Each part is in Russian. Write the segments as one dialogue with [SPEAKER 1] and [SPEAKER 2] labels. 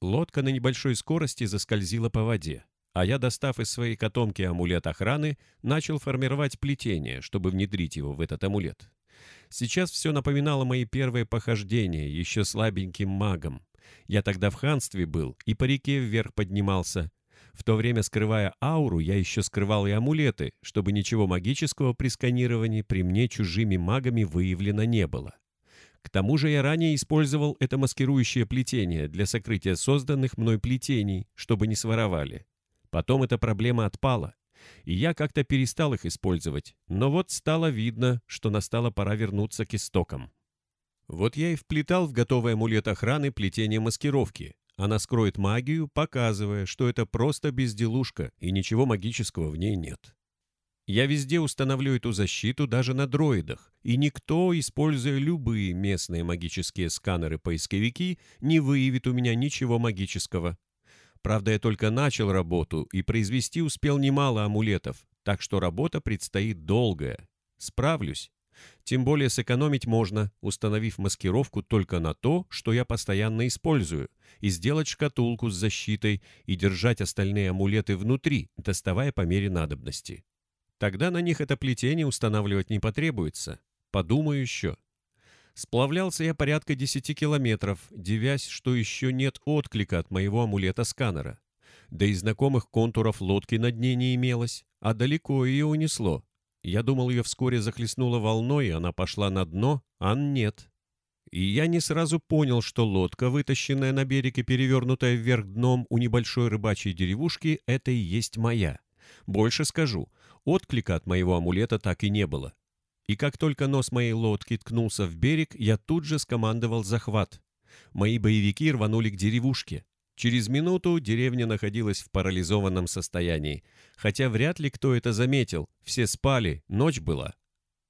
[SPEAKER 1] Лодка на небольшой скорости заскользила по воде, а я, достав из своей котомки амулет охраны, начал формировать плетение, чтобы внедрить его в этот амулет. Сейчас все напоминало мои первые похождения, еще слабеньким магом. Я тогда в ханстве был и по реке вверх поднимался. В то время, скрывая ауру, я еще скрывал и амулеты, чтобы ничего магического при сканировании при мне чужими магами выявлено не было. К тому же я ранее использовал это маскирующее плетение для сокрытия созданных мной плетений, чтобы не своровали. Потом эта проблема отпала, и я как-то перестал их использовать, но вот стало видно, что настала пора вернуться к истокам. Вот я и вплетал в готовый амулет охраны плетение маскировки. Она скроет магию, показывая, что это просто безделушка, и ничего магического в ней нет. Я везде установлю эту защиту даже на дроидах, и никто, используя любые местные магические сканеры-поисковики, не выявит у меня ничего магического. Правда, я только начал работу и произвести успел немало амулетов, так что работа предстоит долгая. Справлюсь. Тем более сэкономить можно, установив маскировку только на то, что я постоянно использую, и сделать шкатулку с защитой и держать остальные амулеты внутри, доставая по мере надобности. Тогда на них это плетение устанавливать не потребуется. Подумаю еще. Сплавлялся я порядка 10 километров, девясь, что еще нет отклика от моего амулета-сканера. Да и знакомых контуров лодки на дне не имелось, а далеко ее унесло. Я думал, ее вскоре захлестнуло волной, она пошла на дно, а нет. И я не сразу понял, что лодка, вытащенная на берег и перевернутая вверх дном у небольшой рыбачьей деревушки, это и есть моя. Больше скажу, Отклика от моего амулета так и не было. И как только нос моей лодки ткнулся в берег, я тут же скомандовал захват. Мои боевики рванули к деревушке. Через минуту деревня находилась в парализованном состоянии, хотя вряд ли кто это заметил, все спали, ночь была.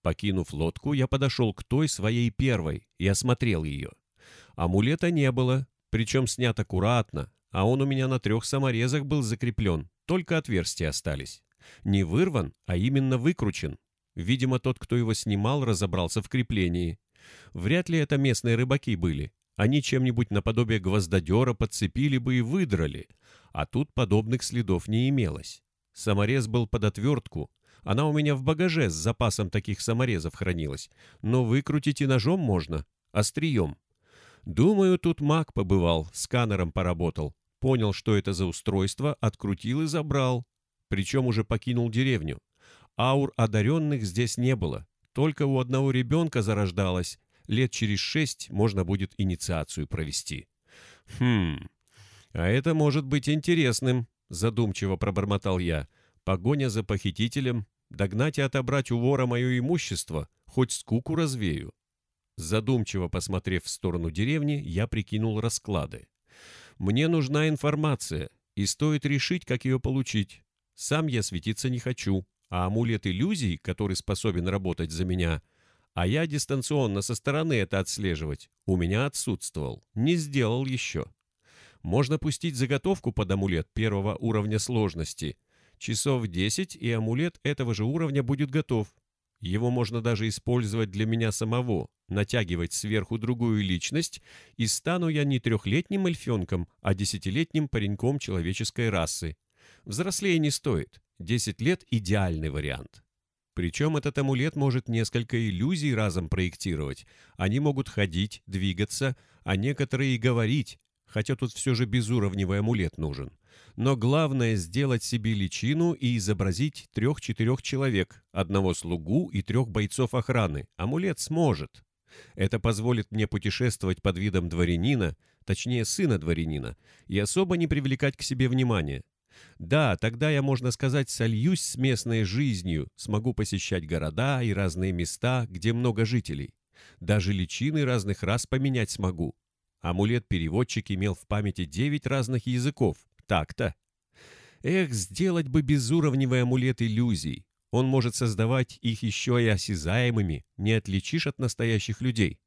[SPEAKER 1] Покинув лодку, я подошел к той своей первой и осмотрел ее. Амулета не было, причем снят аккуратно, а он у меня на трех саморезах был закреплен, только отверстия остались. Не вырван, а именно выкручен. Видимо, тот, кто его снимал, разобрался в креплении. Вряд ли это местные рыбаки были. Они чем-нибудь наподобие гвоздодера подцепили бы и выдрали. А тут подобных следов не имелось. Саморез был под отвертку. Она у меня в багаже с запасом таких саморезов хранилась. Но выкрутить и ножом можно, острием. Думаю, тут маг побывал, сканером поработал. Понял, что это за устройство, открутил и забрал причем уже покинул деревню. Аур одаренных здесь не было, только у одного ребенка зарождалось, лет через шесть можно будет инициацию провести. «Хм, а это может быть интересным», — задумчиво пробормотал я. «Погоня за похитителем, догнать и отобрать у вора мое имущество, хоть скуку развею». Задумчиво посмотрев в сторону деревни, я прикинул расклады. «Мне нужна информация, и стоит решить, как ее получить. Сам я светиться не хочу, а амулет иллюзий, который способен работать за меня, а я дистанционно со стороны это отслеживать, у меня отсутствовал, не сделал еще. Можно пустить заготовку под амулет первого уровня сложности. Часов 10, и амулет этого же уровня будет готов. Его можно даже использовать для меня самого, натягивать сверху другую личность, и стану я не трехлетним эльфенком, а десятилетним пареньком человеческой расы. Взрослее не стоит. 10 лет – идеальный вариант. Причем этот амулет может несколько иллюзий разом проектировать. Они могут ходить, двигаться, а некоторые и говорить, хотя тут все же безуровневый амулет нужен. Но главное – сделать себе личину и изобразить трех-четырех человек, одного слугу и трех бойцов охраны. Амулет сможет. Это позволит мне путешествовать под видом дворянина, точнее сына дворянина, и особо не привлекать к себе внимания. Да, тогда я, можно сказать, сольюсь с местной жизнью, смогу посещать города и разные места, где много жителей. Даже личины разных рас поменять смогу. Амулет-переводчик имел в памяти девять разных языков. Так-то. Эх, сделать бы безуровневый амулет иллюзий. Он может создавать их еще и осязаемыми, не отличишь от настоящих людей.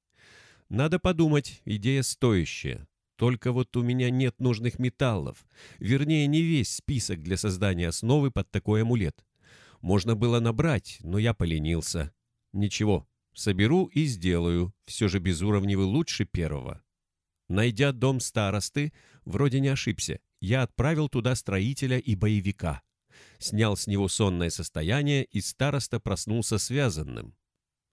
[SPEAKER 1] Надо подумать, идея стоящая. Только вот у меня нет нужных металлов. Вернее, не весь список для создания основы под такой амулет. Можно было набрать, но я поленился. Ничего, соберу и сделаю. Все же безуровневый лучше первого. Найдя дом старосты, вроде не ошибся, я отправил туда строителя и боевика. Снял с него сонное состояние, и староста проснулся связанным.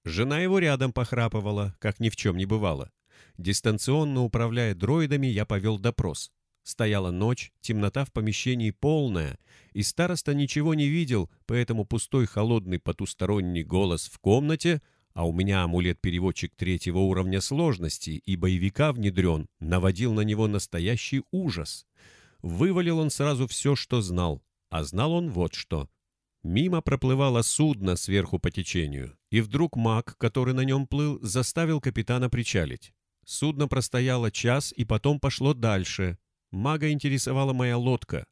[SPEAKER 1] Жена его рядом похрапывала, как ни в чем не бывало. Дистанционно управляя дроидами, я повел допрос. Стояла ночь, темнота в помещении полная, и староста ничего не видел, поэтому пустой холодный потусторонний голос в комнате, а у меня амулет-переводчик третьего уровня сложности и боевика внедрен, наводил на него настоящий ужас. Вывалил он сразу все, что знал, а знал он вот что. Мимо проплывало судно сверху по течению, и вдруг маг, который на нем плыл, заставил капитана причалить. Судно простояло час и потом пошло дальше. Мага интересовала моя лодка.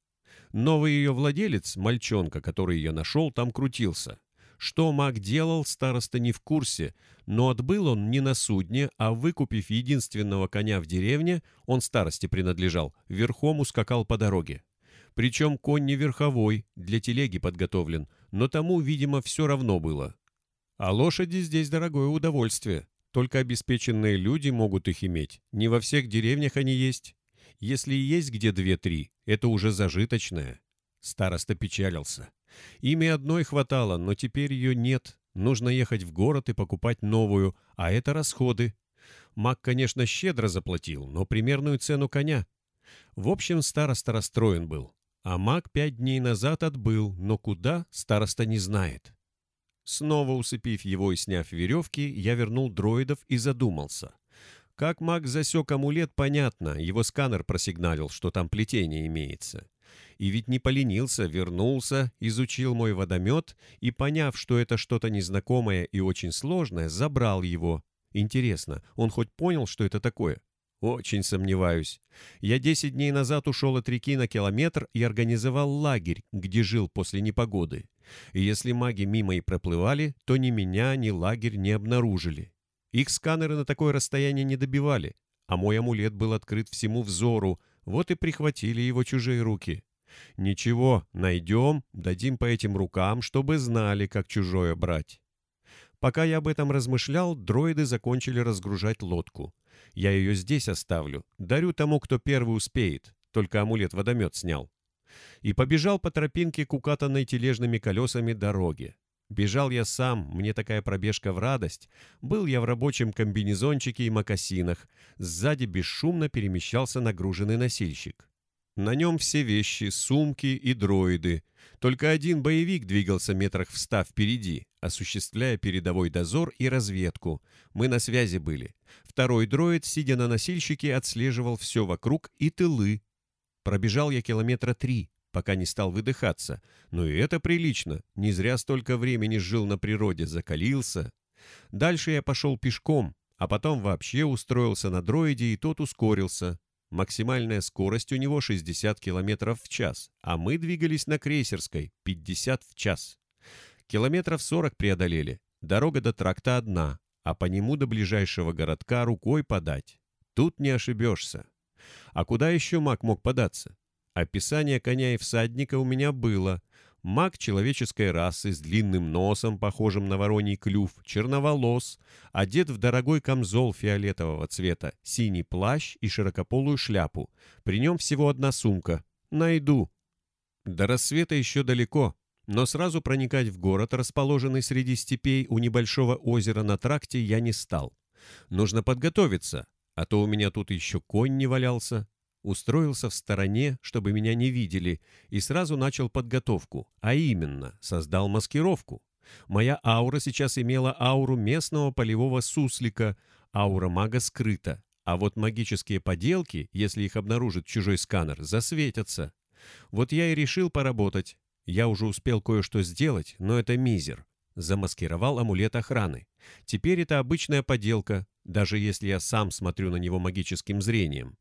[SPEAKER 1] Новый ее владелец, мальчонка, который ее нашел, там крутился. Что маг делал, староста не в курсе, но отбыл он не на судне, а выкупив единственного коня в деревне, он старости принадлежал, верхом ускакал по дороге. Причем конь не верховой, для телеги подготовлен, но тому, видимо, все равно было. А лошади здесь дорогое удовольствие. Только обеспеченные люди могут их иметь. Не во всех деревнях они есть. Если и есть где две-три, это уже зажиточное. Староста печалился. Ими одной хватало, но теперь ее нет. Нужно ехать в город и покупать новую, а это расходы. Маг, конечно, щедро заплатил, но примерную цену коня. В общем, староста расстроен был. А маг пять дней назад отбыл, но куда, староста не знает. Снова усыпив его и сняв веревки, я вернул дроидов и задумался. Как маг засек амулет, понятно, его сканер просигналил, что там плетение имеется. И ведь не поленился, вернулся, изучил мой водомет и, поняв, что это что-то незнакомое и очень сложное, забрал его. Интересно, он хоть понял, что это такое? Очень сомневаюсь. Я десять дней назад ушел от реки на километр и организовал лагерь, где жил после непогоды. И если маги мимо и проплывали, то ни меня, ни лагерь не обнаружили. Их сканеры на такое расстояние не добивали, а мой амулет был открыт всему взору, вот и прихватили его чужие руки. Ничего, найдем, дадим по этим рукам, чтобы знали, как чужое брать. Пока я об этом размышлял, дроиды закончили разгружать лодку. Я ее здесь оставлю, дарю тому, кто первый успеет, только амулет-водомет снял и побежал по тропинке к укатанной тележными колесами дороге. Бежал я сам, мне такая пробежка в радость. Был я в рабочем комбинезончике и мокасинах. Сзади бесшумно перемещался нагруженный носильщик. На нем все вещи, сумки и дроиды. Только один боевик двигался метрах в ста впереди, осуществляя передовой дозор и разведку. Мы на связи были. Второй дроид, сидя на носильщике, отслеживал все вокруг и тылы. Пробежал я километра три, пока не стал выдыхаться. Но и это прилично. Не зря столько времени жил на природе, закалился. Дальше я пошел пешком, а потом вообще устроился на дроиде, и тот ускорился. Максимальная скорость у него 60 км в час, а мы двигались на крейсерской 50 в час. Километров 40 преодолели. Дорога до тракта одна, а по нему до ближайшего городка рукой подать. Тут не ошибешься. А куда еще маг мог податься? Описание коня и всадника у меня было. Маг человеческой расы с длинным носом, похожим на вороний клюв, черноволос, одет в дорогой камзол фиолетового цвета, синий плащ и широкополую шляпу. При нем всего одна сумка. Найду. До рассвета еще далеко, но сразу проникать в город, расположенный среди степей у небольшого озера на тракте, я не стал. Нужно подготовиться, а то у меня тут еще конь не валялся. Устроился в стороне, чтобы меня не видели, и сразу начал подготовку, а именно создал маскировку. Моя аура сейчас имела ауру местного полевого суслика, аура мага скрыта, а вот магические поделки, если их обнаружит чужой сканер, засветятся. Вот я и решил поработать. Я уже успел кое-что сделать, но это мизер. Замаскировал амулет охраны. Теперь это обычная поделка, даже если я сам смотрю на него магическим зрением.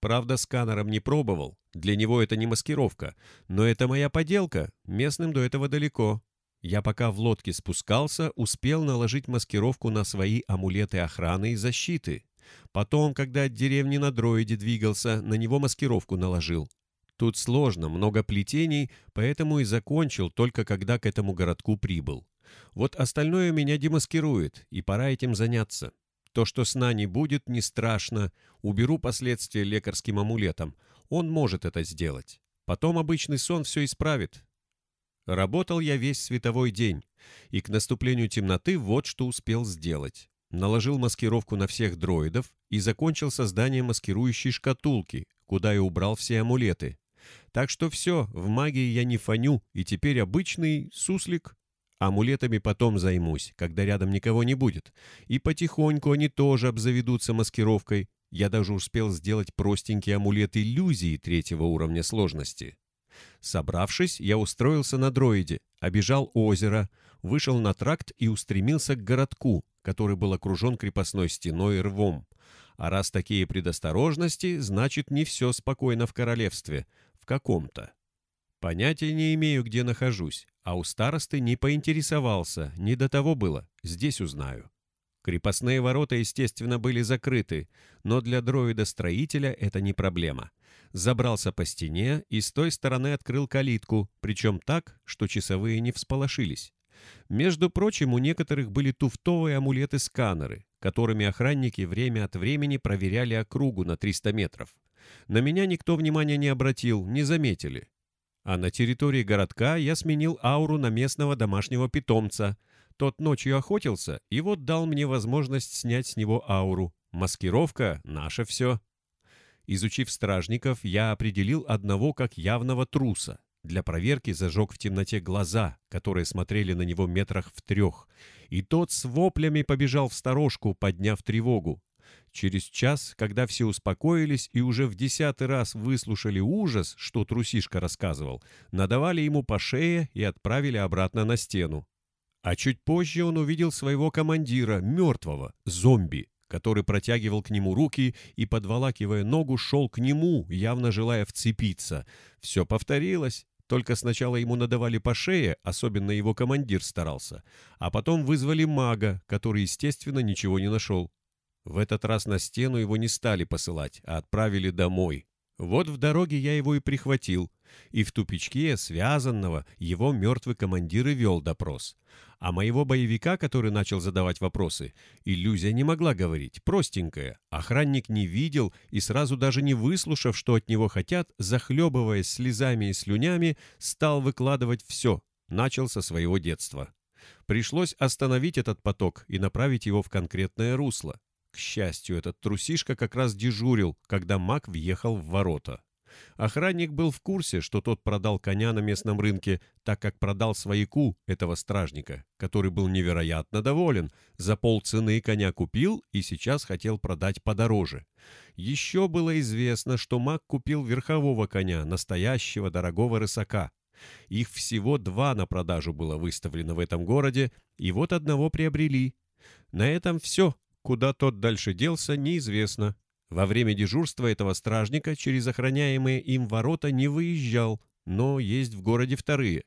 [SPEAKER 1] Правда, сканером не пробовал, для него это не маскировка, но это моя поделка, местным до этого далеко. Я пока в лодке спускался, успел наложить маскировку на свои амулеты охраны и защиты. Потом, когда от деревни на дроиде двигался, на него маскировку наложил. Тут сложно, много плетений, поэтому и закончил только когда к этому городку прибыл. Вот остальное меня демаскирует, и пора этим заняться. То, что сна не будет, не страшно. Уберу последствия лекарским амулетом. Он может это сделать. Потом обычный сон все исправит. Работал я весь световой день, и к наступлению темноты вот что успел сделать. Наложил маскировку на всех дроидов и закончил создание маскирующей шкатулки, куда и убрал все амулеты. Так что все, в магии я не фоню, и теперь обычный суслик. Амулетами потом займусь, когда рядом никого не будет. И потихоньку они тоже обзаведутся маскировкой. Я даже успел сделать простенький амулет иллюзии третьего уровня сложности. Собравшись, я устроился на дроиде, обежал озеро, вышел на тракт и устремился к городку, который был окружен крепостной стеной и рвом. А раз такие предосторожности, значит, не все спокойно в королевстве, в каком-то. Понятия не имею, где нахожусь, а у старосты не поинтересовался, не до того было, здесь узнаю. Крепостные ворота, естественно, были закрыты, но для дроида-строителя это не проблема. Забрался по стене и с той стороны открыл калитку, причем так, что часовые не всполошились. Между прочим, у некоторых были туфтовые амулеты-сканеры, которыми охранники время от времени проверяли округу на 300 метров. На меня никто внимания не обратил, не заметили. А на территории городка я сменил ауру на местного домашнего питомца. Тот ночью охотился, и вот дал мне возможность снять с него ауру. Маскировка — наше все. Изучив стражников, я определил одного как явного труса. Для проверки зажег в темноте глаза, которые смотрели на него метрах в трех. И тот с воплями побежал в сторожку, подняв тревогу. Через час, когда все успокоились и уже в десятый раз выслушали ужас, что трусишка рассказывал, надавали ему по шее и отправили обратно на стену. А чуть позже он увидел своего командира, мертвого, зомби, который протягивал к нему руки и, подволакивая ногу, шел к нему, явно желая вцепиться. Все повторилось. Только сначала ему надавали по шее, особенно его командир старался, а потом вызвали мага, который, естественно, ничего не нашел. В этот раз на стену его не стали посылать, а отправили домой. Вот в дороге я его и прихватил, и в тупичке, связанного, его мертвый командир и вел допрос. А моего боевика, который начал задавать вопросы, иллюзия не могла говорить, простенькая. Охранник не видел и сразу даже не выслушав, что от него хотят, захлебываясь слезами и слюнями, стал выкладывать все, начал со своего детства. Пришлось остановить этот поток и направить его в конкретное русло. К счастью, этот трусишка как раз дежурил, когда маг въехал в ворота. Охранник был в курсе, что тот продал коня на местном рынке, так как продал свояку этого стражника, который был невероятно доволен. За полцены коня купил и сейчас хотел продать подороже. Еще было известно, что маг купил верхового коня, настоящего дорогого рысака. Их всего два на продажу было выставлено в этом городе, и вот одного приобрели. На этом все. Куда тот дальше делся, неизвестно. Во время дежурства этого стражника через охраняемые им ворота не выезжал, но есть в городе вторые.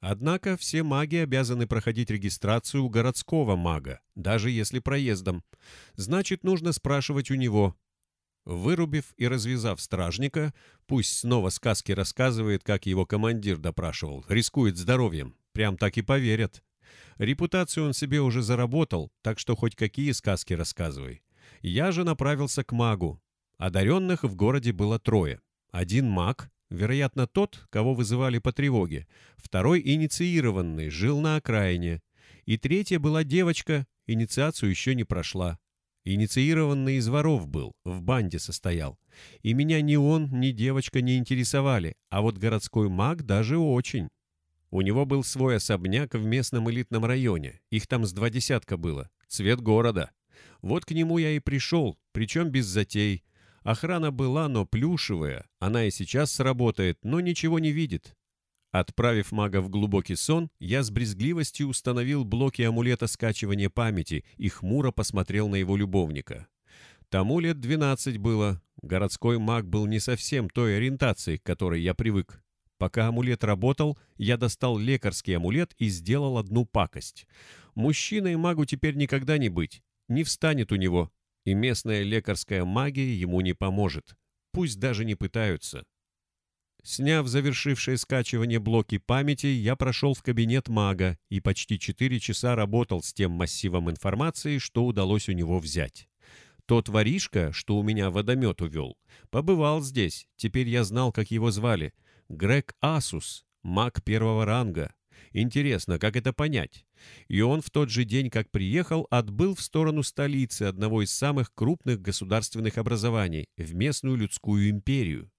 [SPEAKER 1] Однако все маги обязаны проходить регистрацию у городского мага, даже если проездом. Значит, нужно спрашивать у него. Вырубив и развязав стражника, пусть снова сказки рассказывает, как его командир допрашивал, рискует здоровьем. Прям так и поверят. Репутацию он себе уже заработал, так что хоть какие сказки рассказывай. Я же направился к магу. Одаренных в городе было трое. Один маг, вероятно, тот, кого вызывали по тревоге. Второй инициированный, жил на окраине. И третья была девочка, инициацию еще не прошла. Инициированный из воров был, в банде состоял. И меня ни он, ни девочка не интересовали, а вот городской маг даже очень. У него был свой особняк в местном элитном районе. Их там с два десятка было. Цвет города. Вот к нему я и пришел, причем без затей. Охрана была, но плюшевая. Она и сейчас сработает, но ничего не видит. Отправив мага в глубокий сон, я с брезгливостью установил блоки амулета скачивания памяти и хмуро посмотрел на его любовника. Тому лет двенадцать было. Городской маг был не совсем той ориентации, к которой я привык. Пока амулет работал, я достал лекарский амулет и сделал одну пакость. Мужчиной магу теперь никогда не быть не встанет у него, и местная лекарская магия ему не поможет. Пусть даже не пытаются. Сняв завершившее скачивание блоки памяти, я прошел в кабинет мага и почти 4 часа работал с тем массивом информации, что удалось у него взять. Тот воришка, что у меня водомет увел, побывал здесь, теперь я знал, как его звали. Грег Асус, маг первого ранга. Интересно, как это понять? И он в тот же день, как приехал, отбыл в сторону столицы одного из самых крупных государственных образований, в местную людскую империю.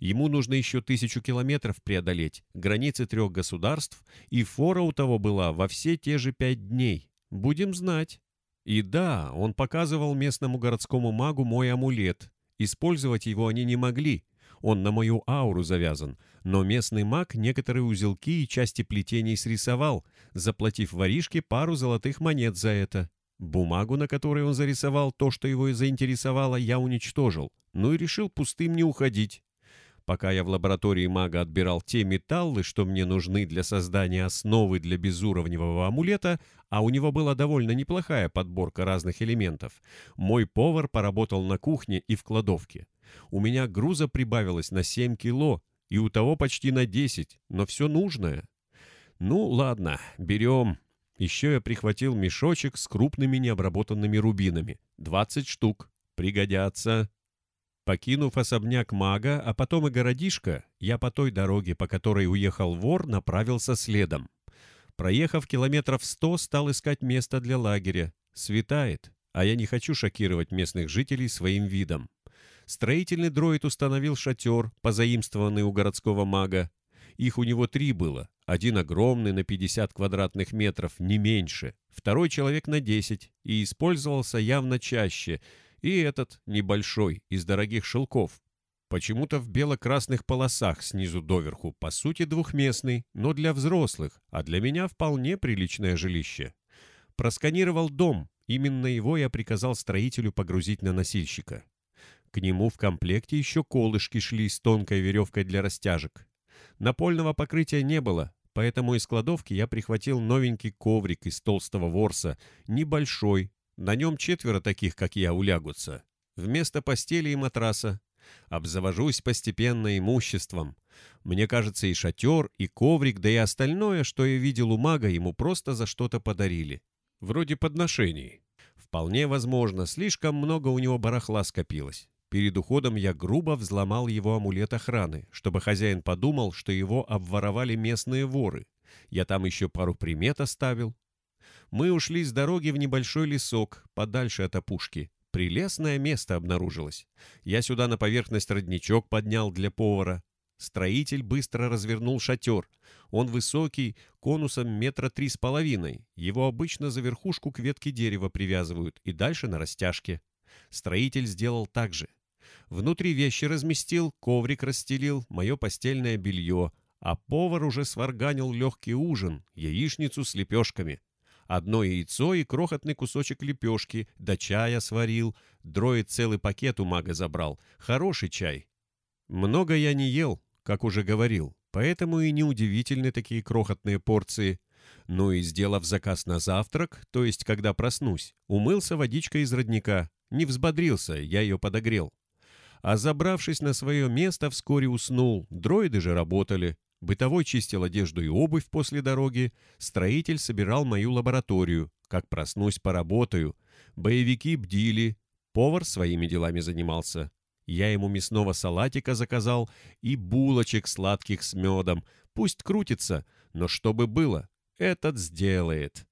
[SPEAKER 1] Ему нужно еще тысячу километров преодолеть, границы трех государств, и фора у того была во все те же пять дней. Будем знать. И да, он показывал местному городскому магу мой амулет. Использовать его они не могли. Он на мою ауру завязан. Но местный маг некоторые узелки и части плетений срисовал, заплатив воришке пару золотых монет за это. Бумагу, на которой он зарисовал то, что его заинтересовало, я уничтожил. Ну и решил пустым не уходить. Пока я в лаборатории мага отбирал те металлы, что мне нужны для создания основы для безуровневого амулета, а у него была довольно неплохая подборка разных элементов, мой повар поработал на кухне и в кладовке. У меня груза прибавилось на 7 кило, и у того почти на 10, но все нужное. Ну, ладно, берем. Еще я прихватил мешочек с крупными необработанными рубинами. 20 штук. Пригодятся. Покинув особняк мага, а потом и городишко, я по той дороге, по которой уехал вор, направился следом. Проехав километров сто, стал искать место для лагеря. Светает, а я не хочу шокировать местных жителей своим видом. Строительный дроид установил шатер, позаимствованный у городского мага. Их у него три было. Один огромный на 50 квадратных метров, не меньше. Второй человек на 10 и использовался явно чаще – и этот небольшой, из дорогих шелков. Почему-то в бело-красных полосах снизу доверху, по сути двухместный, но для взрослых, а для меня вполне приличное жилище. Просканировал дом, именно его я приказал строителю погрузить на носильщика. К нему в комплекте еще колышки шли с тонкой веревкой для растяжек. Напольного покрытия не было, поэтому из кладовки я прихватил новенький коврик из толстого ворса, небольшой, на нем четверо таких, как я, улягутся. Вместо постели и матраса. Обзавожусь постепенно имуществом. Мне кажется, и шатер, и коврик, да и остальное, что я видел у мага, ему просто за что-то подарили. Вроде подношений. Вполне возможно, слишком много у него барахла скопилось. Перед уходом я грубо взломал его амулет охраны, чтобы хозяин подумал, что его обворовали местные воры. Я там еще пару примет оставил, мы ушли с дороги в небольшой лесок, подальше от опушки. Прелестное место обнаружилось. Я сюда на поверхность родничок поднял для повара. Строитель быстро развернул шатер. Он высокий, конусом метра три с половиной. Его обычно за верхушку к ветке дерева привязывают и дальше на растяжке. Строитель сделал так же. Внутри вещи разместил, коврик расстелил, мое постельное белье, а повар уже сварганил легкий ужин, яичницу с лепешками. Одно яйцо и крохотный кусочек лепешки, да чая сварил. Дроид целый пакет у мага забрал. Хороший чай. Много я не ел, как уже говорил, поэтому и неудивительны такие крохотные порции. Ну и сделав заказ на завтрак, то есть когда проснусь, умылся водичкой из родника. Не взбодрился, я ее подогрел. А забравшись на свое место, вскоре уснул. Дроиды же работали. Бытовой чистил одежду и обувь после дороги, строитель собирал мою лабораторию. Как проснусь, поработаю. Боевики бдили, повар своими делами занимался. Я ему мясного салатика заказал и булочек сладких с медом. Пусть крутится, но чтобы было, этот сделает.